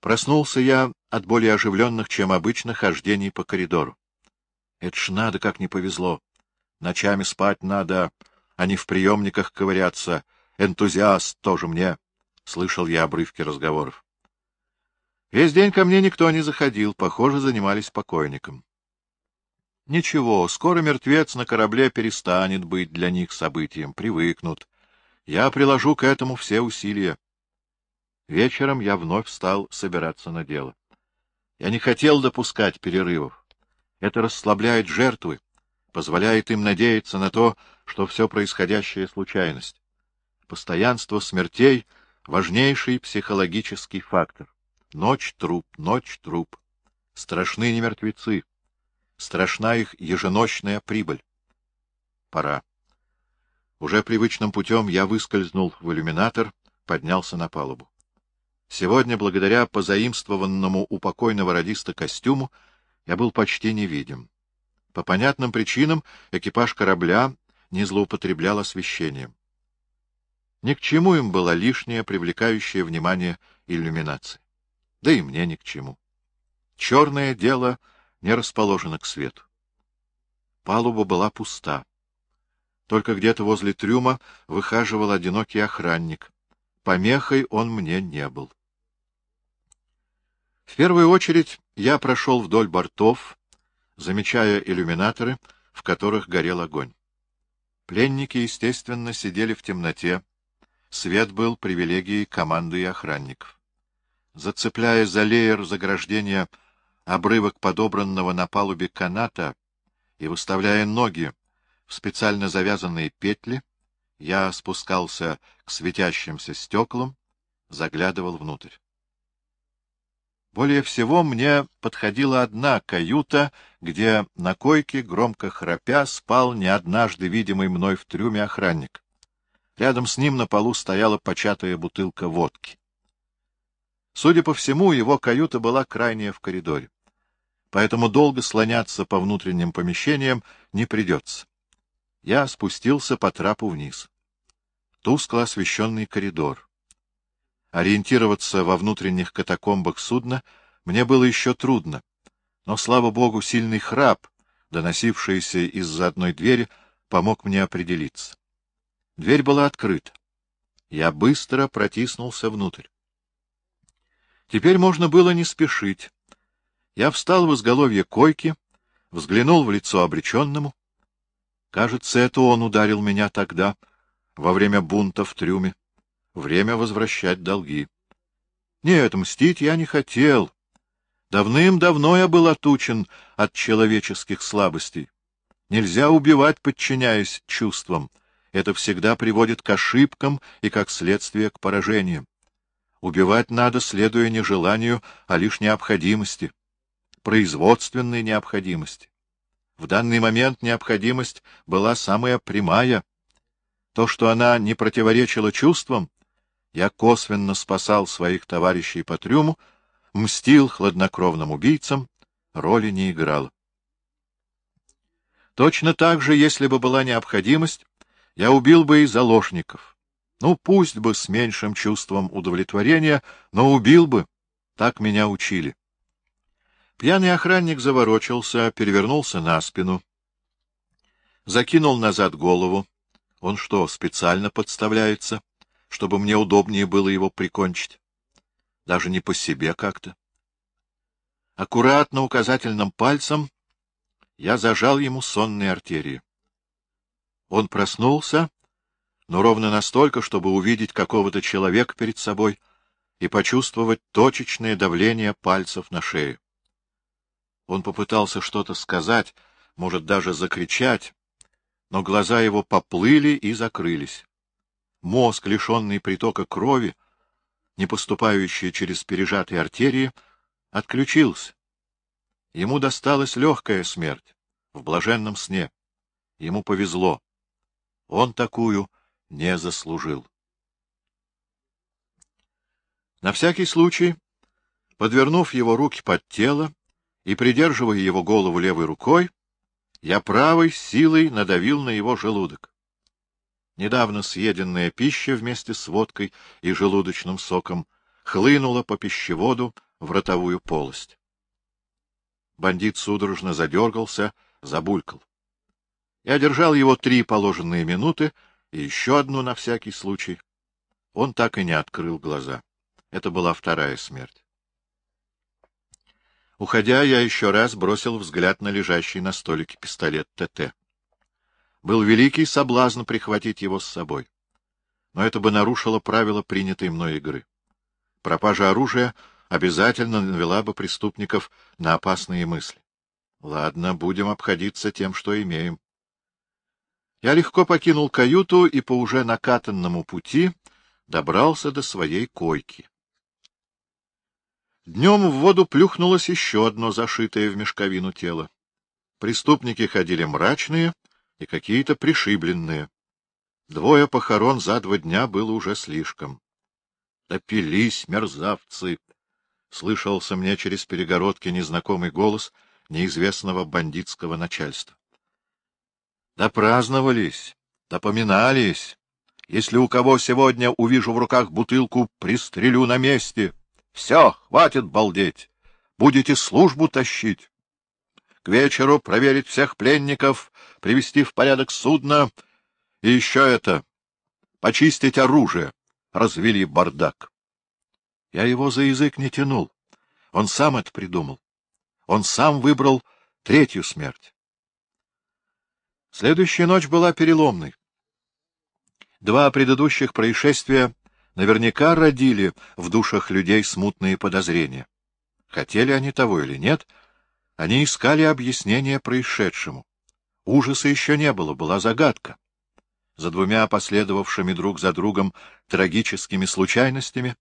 Проснулся я от более оживленных, чем обычно, хождений по коридору. Это ж надо, как не повезло. Ночами спать надо, а не в приемниках ковыряться. Энтузиаст тоже мне, — слышал я обрывки разговоров. Весь день ко мне никто не заходил, похоже, занимались покойником. Ничего, скоро мертвец на корабле перестанет быть для них событием, привыкнут. Я приложу к этому все усилия. Вечером я вновь стал собираться на дело. Я не хотел допускать перерывов. Это расслабляет жертвы, позволяет им надеяться на то, что все происходящее — случайность. Постоянство смертей — важнейший психологический фактор. Ночь — труп, ночь — труп. Страшны не мертвецы. Страшна их еженочная прибыль. Пора. Уже привычным путем я выскользнул в иллюминатор, поднялся на палубу. Сегодня, благодаря позаимствованному у покойного радиста костюму, я был почти невидим. По понятным причинам экипаж корабля не злоупотреблял освещением. Ни к чему им была лишняя, привлекающая внимание иллюминация. Да и мне ни к чему. Черное дело не расположено к свету. Палуба была пуста. Только где-то возле трюма выхаживал одинокий охранник. Помехой он мне не был. В первую очередь я прошел вдоль бортов, замечая иллюминаторы, в которых горел огонь. Пленники, естественно, сидели в темноте. Свет был привилегией команды и охранников. Зацепляя за леер заграждения обрывок подобранного на палубе каната и выставляя ноги в специально завязанные петли, я спускался к светящимся стеклам, заглядывал внутрь. Более всего мне подходила одна каюта, где на койке, громко храпя, спал не однажды видимый мной в трюме охранник. Рядом с ним на полу стояла початая бутылка водки. Судя по всему, его каюта была крайняя в коридоре. Поэтому долго слоняться по внутренним помещениям не придется. Я спустился по трапу вниз. Тускло освещенный коридор. Ориентироваться во внутренних катакомбах судна мне было еще трудно, но, слава богу, сильный храп, доносившийся из-за одной двери, помог мне определиться. Дверь была открыта. Я быстро протиснулся внутрь. Теперь можно было не спешить. Я встал в изголовье койки, взглянул в лицо обреченному. Кажется, это он ударил меня тогда, во время бунта в трюме. Время возвращать долги. Нет, мстить я не хотел. Давным-давно я был отучен от человеческих слабостей. Нельзя убивать, подчиняясь чувствам. Это всегда приводит к ошибкам и, как следствие, к поражениям. Убивать надо, следуя не желанию, а лишь необходимости, производственной необходимости. В данный момент необходимость была самая прямая. То, что она не противоречила чувствам, я косвенно спасал своих товарищей по трюму, мстил хладнокровным убийцам, роли не играл. Точно так же, если бы была необходимость, я убил бы и заложников. Ну, пусть бы с меньшим чувством удовлетворения, но убил бы. Так меня учили. Пьяный охранник заворочился, перевернулся на спину, закинул назад голову. Он что, специально подставляется? Чтобы мне удобнее было его прикончить. Даже не по себе как-то. Аккуратно указательным пальцем я зажал ему сонные артерии. Он проснулся, но ровно настолько, чтобы увидеть какого-то человека перед собой и почувствовать точечное давление пальцев на шею. Он попытался что-то сказать, может, даже закричать, но глаза его поплыли и закрылись мозг, лишенный притока крови, не поступающий через пережатые артерии, отключился. Ему досталась легкая смерть в блаженном сне. Ему повезло. Он такую не заслужил. На всякий случай, подвернув его руки под тело и придерживая его голову левой рукой, я правой силой надавил на его желудок. Недавно съеденная пища вместе с водкой и желудочным соком хлынула по пищеводу в ротовую полость. Бандит судорожно задергался, забулькал. Я держал его три положенные минуты и еще одну на всякий случай. Он так и не открыл глаза. Это была вторая смерть. Уходя, я еще раз бросил взгляд на лежащий на столике пистолет ТТ. Был великий соблазн прихватить его с собой. Но это бы нарушило правила принятой мной игры. Пропажа оружия обязательно навела бы преступников на опасные мысли. Ладно, будем обходиться тем, что имеем. Я легко покинул каюту и по уже накатанному пути добрался до своей койки. Днем в воду плюхнулось еще одно зашитое в мешковину тело. Преступники ходили мрачные и какие-то пришибленные. Двое похорон за два дня было уже слишком. Допились, мерзавцы! — слышался мне через перегородки незнакомый голос неизвестного бандитского начальства. Допраздновались, допоминались. Если у кого сегодня увижу в руках бутылку, пристрелю на месте. Все, хватит балдеть. Будете службу тащить. Вечеру проверить всех пленников, привести в порядок судно. И еще это — почистить оружие. Развели бардак. Я его за язык не тянул. Он сам это придумал. Он сам выбрал третью смерть. Следующая ночь была переломной. Два предыдущих происшествия наверняка родили в душах людей смутные подозрения. Хотели они того или нет, они искали объяснение происшедшему. Ужаса еще не было, была загадка. За двумя последовавшими друг за другом трагическими случайностями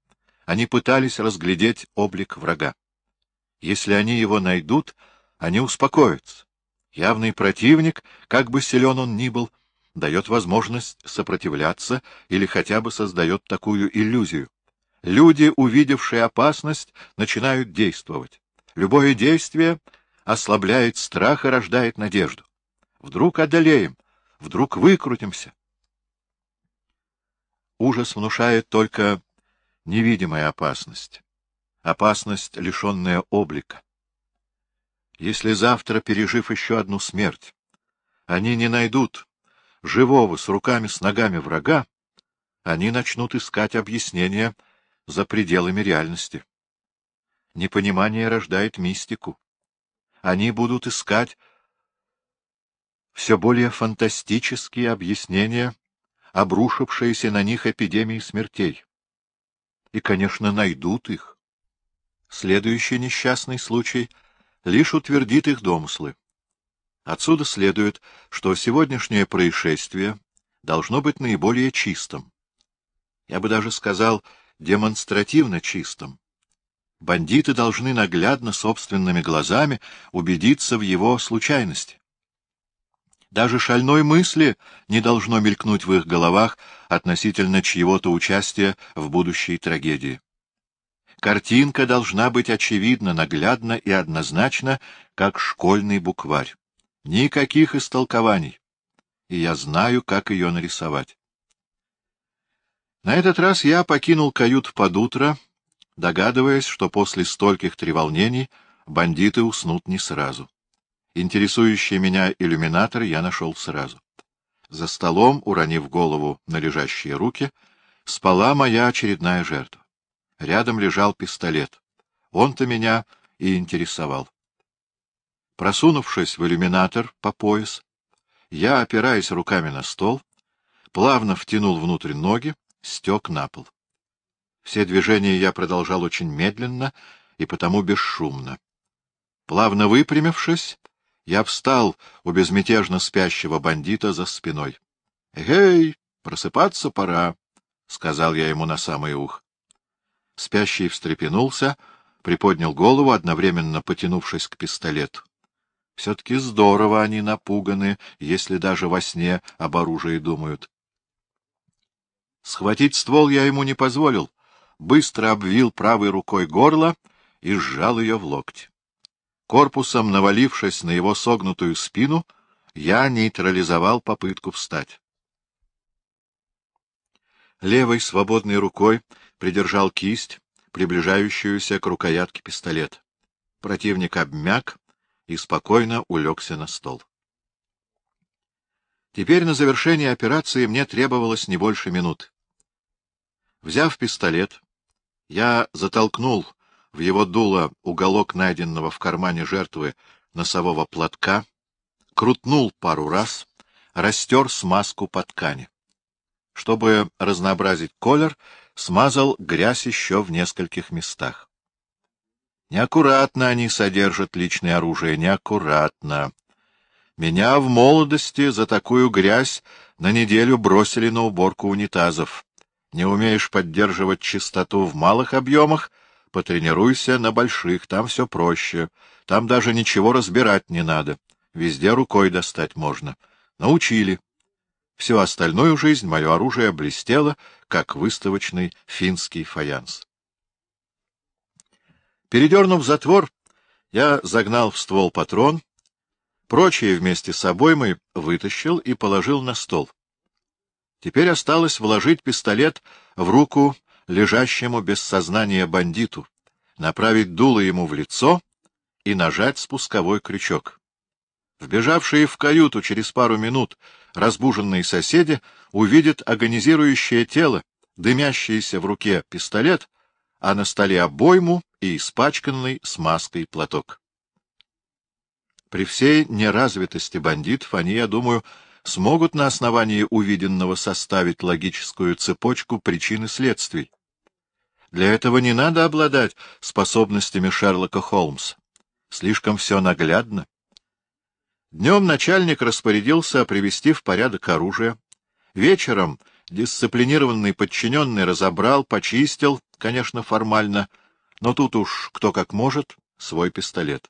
они пытались разглядеть облик врага. Если они его найдут, они успокоятся. Явный противник, как бы силен он ни был, дает возможность сопротивляться или хотя бы создает такую иллюзию. Люди, увидевшие опасность, начинают действовать. Любое действие ослабляет страх и рождает надежду. Вдруг одолеем, вдруг выкрутимся. Ужас внушает только невидимая опасность, опасность, лишенная облика. Если завтра, пережив еще одну смерть, они не найдут живого с руками с ногами врага, они начнут искать объяснения за пределами реальности. Непонимание рождает мистику. Они будут искать все более фантастические объяснения, обрушившиеся на них эпидемии смертей и, конечно, найдут их. Следующий несчастный случай лишь утвердит их домыслы. Отсюда следует, что сегодняшнее происшествие должно быть наиболее чистым. Я бы даже сказал, демонстративно чистым. Бандиты должны наглядно собственными глазами убедиться в его случайности. Даже шальной мысли не должно мелькнуть в их головах относительно чьего-то участия в будущей трагедии. Картинка должна быть очевидна, наглядна и однозначна, как школьный букварь. Никаких истолкований. И я знаю, как ее нарисовать. На этот раз я покинул кают под утро, догадываясь, что после стольких треволнений бандиты уснут не сразу. Интересующий меня иллюминатор я нашел сразу. За столом, уронив голову на лежащие руки, спала моя очередная жертва. Рядом лежал пистолет. Он-то меня и интересовал. Просунувшись в иллюминатор по пояс, я, опираясь руками на стол, плавно втянул внутрь ноги, стек на пол. Все движения я продолжал очень медленно и потому бесшумно. Плавно выпрямившись, я встал у безмятежно спящего бандита за спиной. — Эй, просыпаться пора, — сказал я ему на самое ухо. Спящий встрепенулся, приподнял голову, одновременно потянувшись к пистолету. Все-таки здорово они напуганы, если даже во сне об оружии думают. Схватить ствол я ему не позволил, быстро обвил правой рукой горло и сжал ее в локте. Корпусом навалившись на его согнутую спину, я нейтрализовал попытку встать. Левой свободной рукой придержал кисть, приближающуюся к рукоятке пистолета. Противник обмяк и спокойно улегся на стол. Теперь на завершение операции мне требовалось не больше минут. Взяв пистолет, я затолкнул в его дуло уголок найденного в кармане жертвы носового платка, крутнул пару раз, растер смазку по ткани. Чтобы разнообразить колер, смазал грязь еще в нескольких местах. Неаккуратно они содержат личное оружие, неаккуратно. Меня в молодости за такую грязь на неделю бросили на уборку унитазов. Не умеешь поддерживать чистоту в малых объемах — Потренируйся на больших, там все проще. Там даже ничего разбирать не надо. Везде рукой достать можно. Научили. Всю остальную жизнь мое оружие блестело, как выставочный финский фаянс. Передернув затвор, я загнал в ствол патрон, прочие вместе с обоймой вытащил и положил на стол. Теперь осталось вложить пистолет в руку лежащему без сознания бандиту, направить дуло ему в лицо и нажать спусковой крючок. Вбежавшие в каюту через пару минут разбуженные соседи увидят агонизирующее тело, дымящийся в руке пистолет, а на столе обойму и испачканный смазкой платок. При всей неразвитости бандитов они, я думаю, смогут на основании увиденного составить логическую цепочку причин и следствий. Для этого не надо обладать способностями Шерлока Холмса. Слишком все наглядно. Днем начальник распорядился привести в порядок оружие. Вечером дисциплинированный подчиненный разобрал, почистил, конечно, формально, но тут уж кто как может, свой пистолет.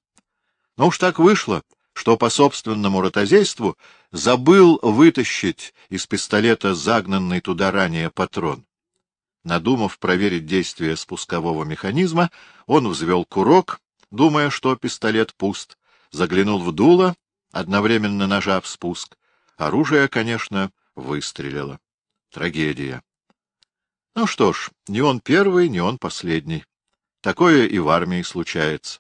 Но уж так вышло, что по собственному ротозейству забыл вытащить из пистолета загнанный туда ранее патрон. Надумав проверить действие спускового механизма, он взвел курок, думая, что пистолет пуст, заглянул в дуло, одновременно нажав спуск. Оружие, конечно, выстрелило. Трагедия. Ну что ж, не он первый, не он последний. Такое и в армии случается.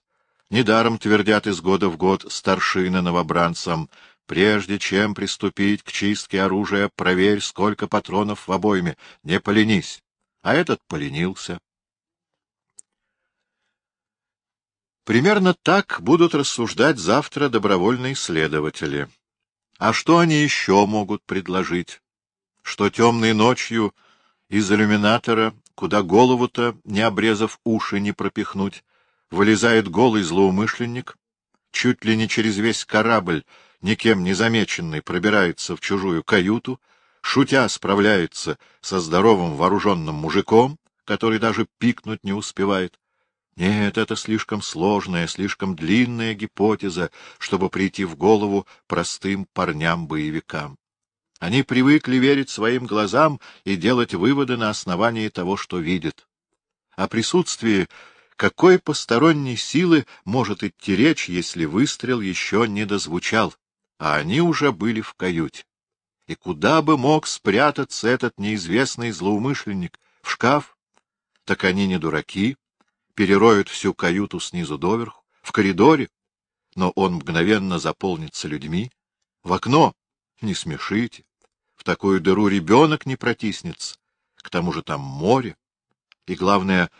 Недаром твердят из года в год старшины новобранцам, прежде чем приступить к чистке оружия, проверь, сколько патронов в обойме, не поленись а этот поленился. Примерно так будут рассуждать завтра добровольные следователи. А что они еще могут предложить? Что темной ночью из иллюминатора, куда голову-то, не обрезав уши, не пропихнуть, вылезает голый злоумышленник, чуть ли не через весь корабль, никем не замеченный, пробирается в чужую каюту, шутя справляется со здоровым вооруженным мужиком, который даже пикнуть не успевает. Нет, это слишком сложная, слишком длинная гипотеза, чтобы прийти в голову простым парням-боевикам. Они привыкли верить своим глазам и делать выводы на основании того, что видят. О присутствии какой посторонней силы может идти речь, если выстрел еще не дозвучал, а они уже были в каюте? И куда бы мог спрятаться этот неизвестный злоумышленник? В шкаф? Так они не дураки, перероют всю каюту снизу доверху, в коридоре, но он мгновенно заполнится людьми. В окно? Не смешите. В такую дыру ребенок не протиснется. К тому же там море. И главное,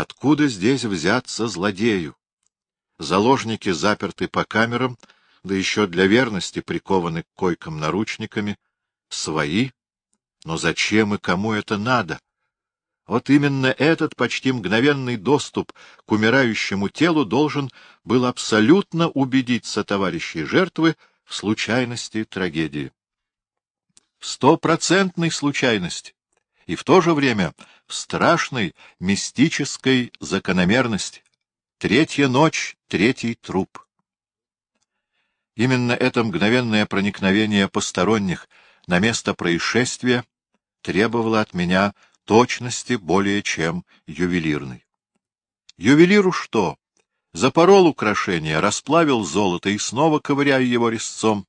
откуда здесь взяться злодею? Заложники заперты по камерам, да еще для верности прикованы к койкам наручниками, Свои? Но зачем и кому это надо? Вот именно этот почти мгновенный доступ к умирающему телу должен был абсолютно убедить сотоварищей жертвы в случайности трагедии. В стопроцентной случайности и в то же время в страшной мистической закономерности. Третья ночь, третий труп. Именно это мгновенное проникновение посторонних — на место происшествия требовало от меня точности более чем ювелирной. Ювелиру что? Запорол украшение, расплавил золото и снова ковыряю его резцом.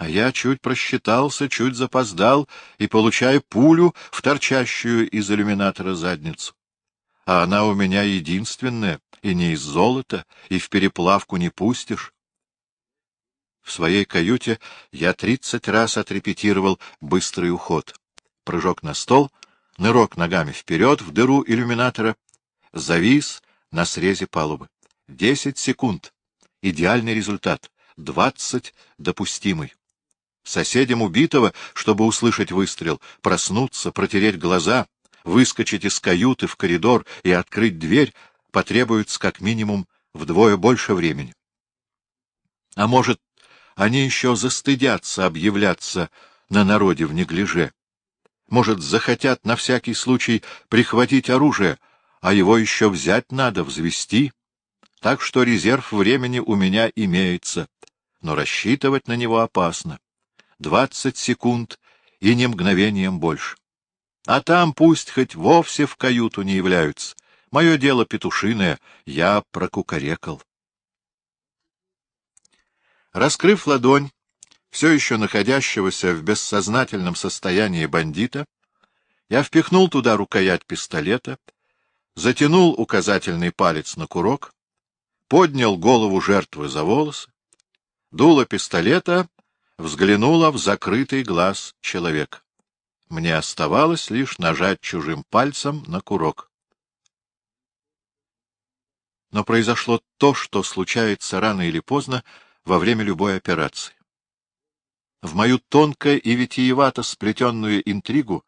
А я чуть просчитался, чуть запоздал и получаю пулю в из иллюминатора задницу. а она у меня единственная, и не из золота, и в переплавку не пустишь. В своей каюте я тридцать раз отрепетировал быстрый уход. Прыжок на стол, нырок ногами вперед в дыру иллюминатора, завис на срезе палубы. Десять секунд. Идеальный результат. Двадцать допустимый. Соседям убитого, чтобы услышать выстрел, проснуться, протереть глаза, выскочить из каюты в коридор и открыть дверь, потребуется как минимум вдвое больше времени. А может, они еще застыдятся объявляться на народе в неглиже. Может, захотят на всякий случай прихватить оружие, а его еще взять надо, взвести. Так что резерв времени у меня имеется, но рассчитывать на него опасно. Двадцать секунд и не мгновением больше. А там пусть хоть вовсе в каюту не являются. Мое дело петушиное, я прокукарекал. Раскрыв ладонь, все еще находящегося в бессознательном состоянии бандита, я впихнул туда рукоять пистолета, затянул указательный палец на курок, поднял голову жертвы за волосы, дуло пистолета взглянуло в закрытый глаз человека. Мне оставалось лишь нажать чужим пальцем на курок. Но произошло то, что случается рано или поздно во время любой операции. В мою тонко и витиевато сплетенную интригу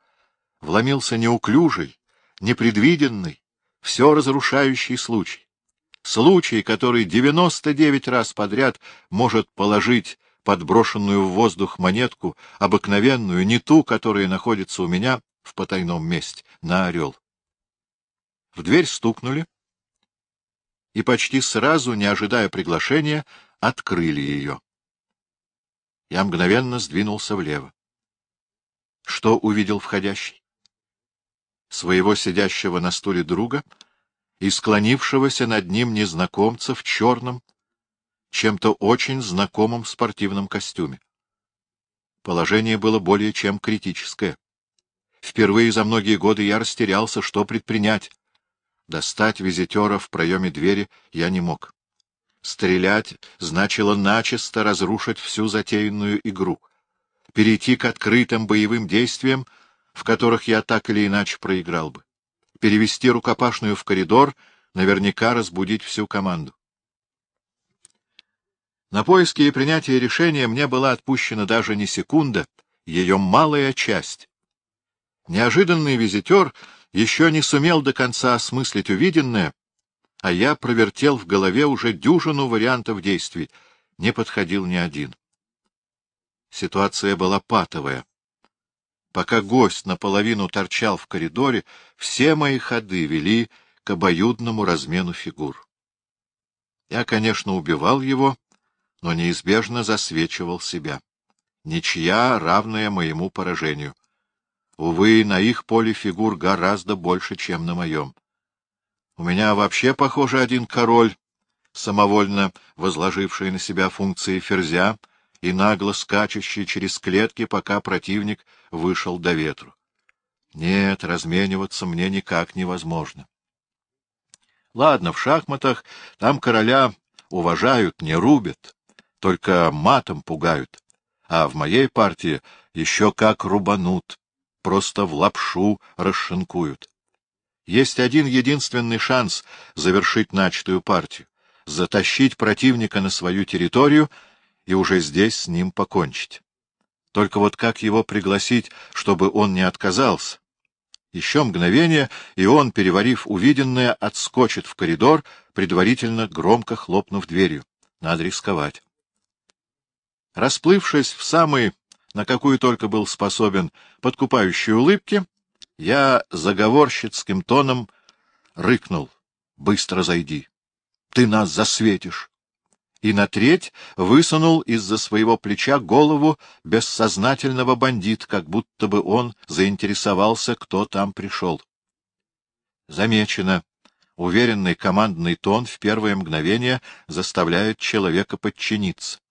вломился неуклюжий, непредвиденный, все разрушающий случай. Случай, который девяносто девять раз подряд может положить подброшенную в воздух монетку, обыкновенную, не ту, которая находится у меня в потайном месте, на орел. В дверь стукнули, и почти сразу, не ожидая приглашения, открыли ее. Я мгновенно сдвинулся влево. Что увидел входящий? Своего сидящего на стуле друга и склонившегося над ним незнакомца в черном, чем-то очень знакомом спортивном костюме. Положение было более чем критическое. Впервые за многие годы я растерялся, что предпринять. Достать визитера в проеме двери я не мог. Стрелять значило начисто разрушить всю затеянную игру, перейти к открытым боевым действиям, в которых я так или иначе проиграл бы, перевести рукопашную в коридор, наверняка разбудить всю команду. На поиски и принятие решения мне была отпущена даже не секунда, ее малая часть. Неожиданный визитер еще не сумел до конца осмыслить увиденное, а я провертел в голове уже дюжину вариантов действий, не подходил ни один. Ситуация была патовая. Пока гость наполовину торчал в коридоре, все мои ходы вели к обоюдному размену фигур. Я, конечно, убивал его, но неизбежно засвечивал себя. Ничья, равная моему поражению. Увы, на их поле фигур гораздо больше, чем на моем. У меня вообще, похоже, один король, самовольно возложивший на себя функции ферзя и нагло скачущий через клетки, пока противник вышел до ветру. Нет, размениваться мне никак невозможно. Ладно, в шахматах там короля уважают, не рубят, только матом пугают, а в моей партии еще как рубанут, просто в лапшу расшинкуют. Есть один единственный шанс завершить начатую партию — затащить противника на свою территорию и уже здесь с ним покончить. Только вот как его пригласить, чтобы он не отказался? Еще мгновение, и он, переварив увиденное, отскочит в коридор, предварительно громко хлопнув дверью. Надо рисковать. Расплывшись в самый на какую только был способен подкупающей улыбки, я заговорщицким тоном рыкнул. — Быстро зайди. Ты нас засветишь. И на треть высунул из-за своего плеча голову бессознательного бандит, как будто бы он заинтересовался, кто там пришел. Замечено. Уверенный командный тон в первое мгновение заставляет человека подчиниться.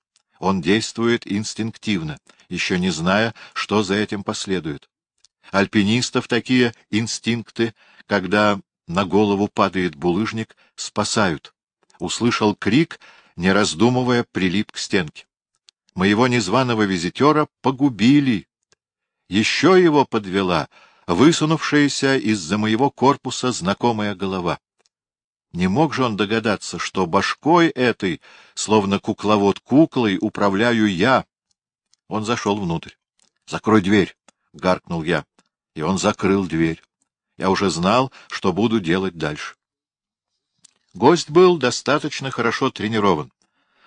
Он действует инстинктивно, еще не зная, что за этим последует. Альпинистов такие инстинкты, когда на голову падает булыжник, спасают. Услышал крик, не раздумывая, прилип к стенке. Моего незваного визитера погубили. Еще его подвела высунувшаяся из-за моего корпуса знакомая голова. Не мог же он догадаться, что башкой этой, словно кукловод куклой, управляю я. Он зашел внутрь. — Закрой дверь, — гаркнул я. И он закрыл дверь. Я уже знал, что буду делать дальше. Гость был достаточно хорошо тренирован.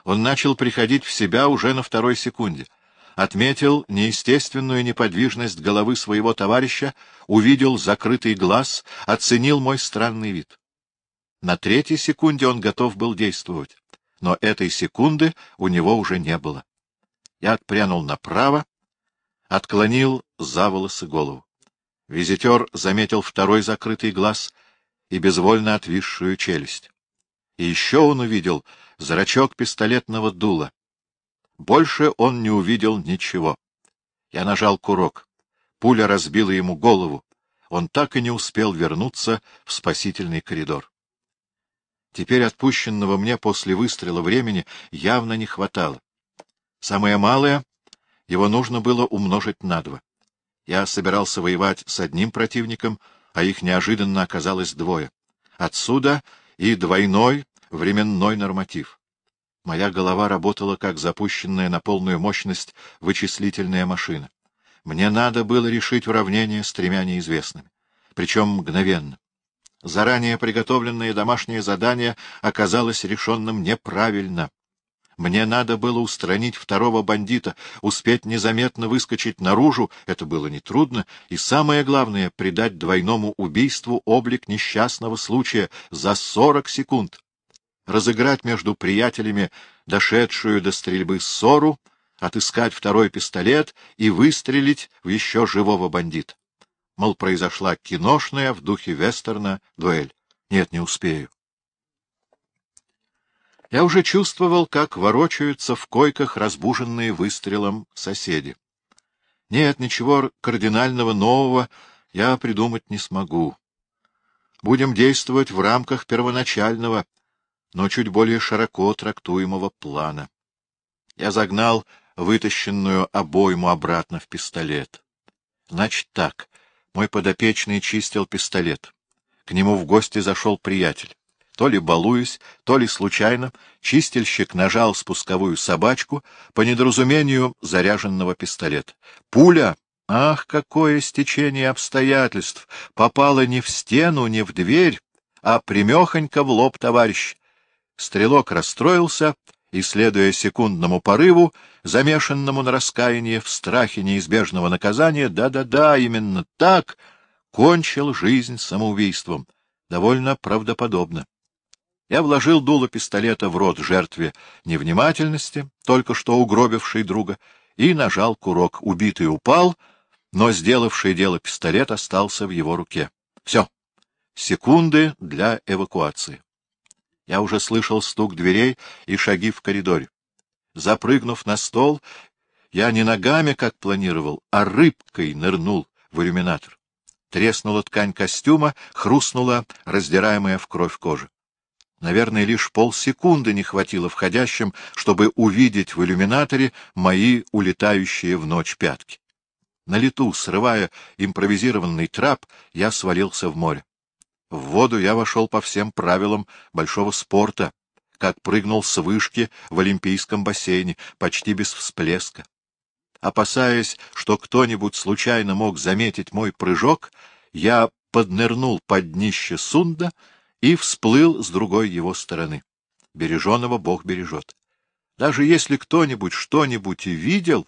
Он начал приходить в себя уже на второй секунде. Отметил неестественную неподвижность головы своего товарища, увидел закрытый глаз, оценил мой странный вид. На третьей секунде он готов был действовать, но этой секунды у него уже не было. Я отпрянул направо, отклонил за волосы голову. Визитер заметил второй закрытый глаз и безвольно отвисшую челюсть. И еще он увидел зрачок пистолетного дула. Больше он не увидел ничего. Я нажал курок. Пуля разбила ему голову. Он так и не успел вернуться в спасительный коридор. Теперь отпущенного мне после выстрела времени явно не хватало. Самое малое — его нужно было умножить на два. Я собирался воевать с одним противником, а их неожиданно оказалось двое. Отсюда и двойной временной норматив. Моя голова работала как запущенная на полную мощность вычислительная машина. Мне надо было решить уравнение с тремя неизвестными. Причем мгновенно. Заранее приготовленное домашнее задание оказалось решенным неправильно. Мне надо было устранить второго бандита, успеть незаметно выскочить наружу, это было нетрудно, и самое главное — придать двойному убийству облик несчастного случая за сорок секунд. Разыграть между приятелями дошедшую до стрельбы ссору, отыскать второй пистолет и выстрелить в еще живого бандита мол, произошла киношная в духе вестерна дуэль. Нет, не успею. Я уже чувствовал, как ворочаются в койках разбуженные выстрелом соседи. Нет, ничего кардинального нового я придумать не смогу. Будем действовать в рамках первоначального, но чуть более широко трактуемого плана. Я загнал вытащенную обойму обратно в пистолет. Значит так, мой подопечный чистил пистолет. К нему в гости зашел приятель. То ли балуясь, то ли случайно, чистильщик нажал спусковую собачку по недоразумению заряженного пистолета. Пуля, ах, какое стечение обстоятельств, попала не в стену, не в дверь, а примехонько в лоб товарищ. Стрелок расстроился и, следуя секундному порыву, замешанному на раскаянии в страхе неизбежного наказания, да-да-да, именно так, кончил жизнь самоубийством. Довольно правдоподобно. Я вложил дуло пистолета в рот жертве невнимательности, только что угробившей друга, и нажал курок. Убитый упал, но сделавший дело пистолет остался в его руке. Все. Секунды для эвакуации. Я уже слышал стук дверей и шаги в коридоре. Запрыгнув на стол, я не ногами, как планировал, а рыбкой нырнул в иллюминатор. Треснула ткань костюма, хрустнула раздираемая в кровь кожа. Наверное, лишь полсекунды не хватило входящим, чтобы увидеть в иллюминаторе мои улетающие в ночь пятки. На лету, срывая импровизированный трап, я свалился в море. В воду я вошел по всем правилам большого спорта, как прыгнул с вышки в олимпийском бассейне, почти без всплеска. Опасаясь, что кто-нибудь случайно мог заметить мой прыжок, я поднырнул под днище сунда и всплыл с другой его стороны. Береженого Бог бережет. Даже если кто-нибудь что-нибудь и видел,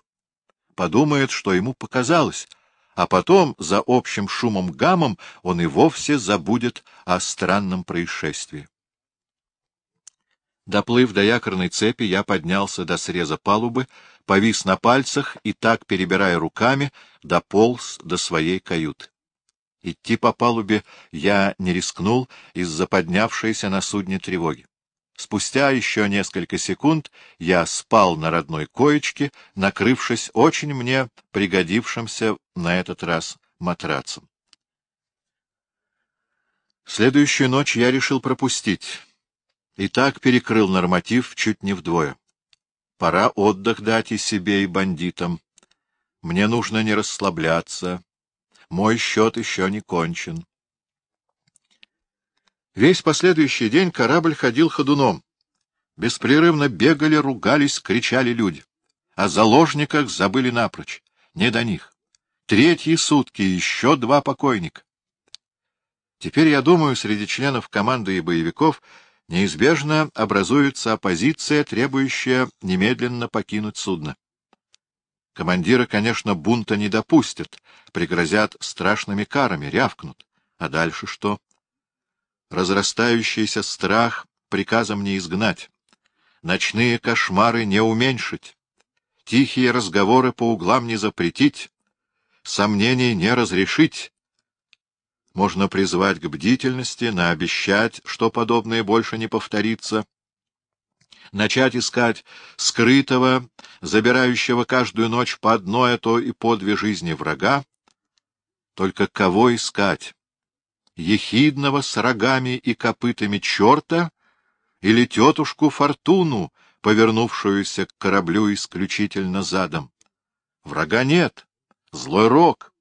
подумает, что ему показалось, а потом за общим шумом-гамом он и вовсе забудет о странном происшествии. Доплыв до якорной цепи, я поднялся до среза палубы, повис на пальцах и так, перебирая руками, дополз до своей каюты. Идти по палубе я не рискнул из-за поднявшейся на судне тревоги. Спустя еще несколько секунд я спал на родной коечке, накрывшись очень мне пригодившимся на этот раз матрацем. Следующую ночь я решил пропустить. И так перекрыл норматив чуть не вдвое. Пора отдых дать и себе, и бандитам. Мне нужно не расслабляться. Мой счет еще не кончен. Весь последующий день корабль ходил ходуном. Беспрерывно бегали, ругались, кричали люди. О заложниках забыли напрочь. Не до них. Третьи сутки еще два покойника. Теперь, я думаю, среди членов команды и боевиков неизбежно образуется оппозиция, требующая немедленно покинуть судно. Командиры, конечно, бунта не допустят, пригрозят страшными карами, рявкнут. А дальше что? Разрастающийся страх приказом не изгнать, ночные кошмары не уменьшить, тихие разговоры по углам не запретить, сомнений не разрешить, можно призвать к бдительности, наобещать, что подобное больше не повторится, начать искать скрытого, забирающего каждую ночь по одной, а то и по две жизни врага. Только кого искать? Ехидного с рогами и копытами черта или тетушку Фортуну, повернувшуюся к кораблю исключительно задом? Врага нет, злой рок.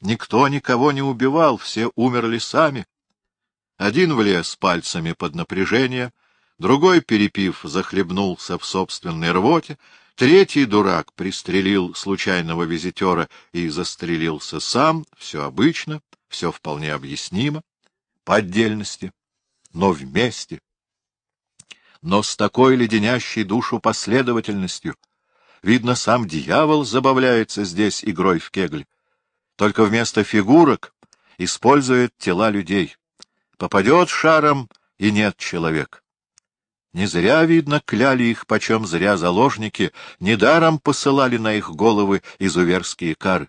Никто никого не убивал, все умерли сами. Один влез пальцами под напряжение, другой, перепив, захлебнулся в собственной рвоте, третий дурак пристрелил случайного визитера и застрелился сам, все обычно, все вполне объяснимо, по отдельности, но вместе. Но с такой леденящей душу последовательностью, видно, сам дьявол забавляется здесь игрой в кегль только вместо фигурок использует тела людей. Попадет шаром, и нет человека. Не зря, видно, кляли их, почем зря заложники, недаром посылали на их головы изуверские кары.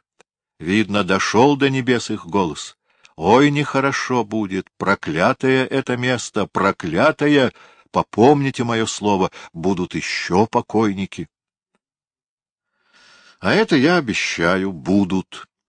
Видно, дошел до небес их голос. Ой, нехорошо будет, проклятое это место, проклятое, попомните мое слово, будут еще покойники. А это я обещаю, будут.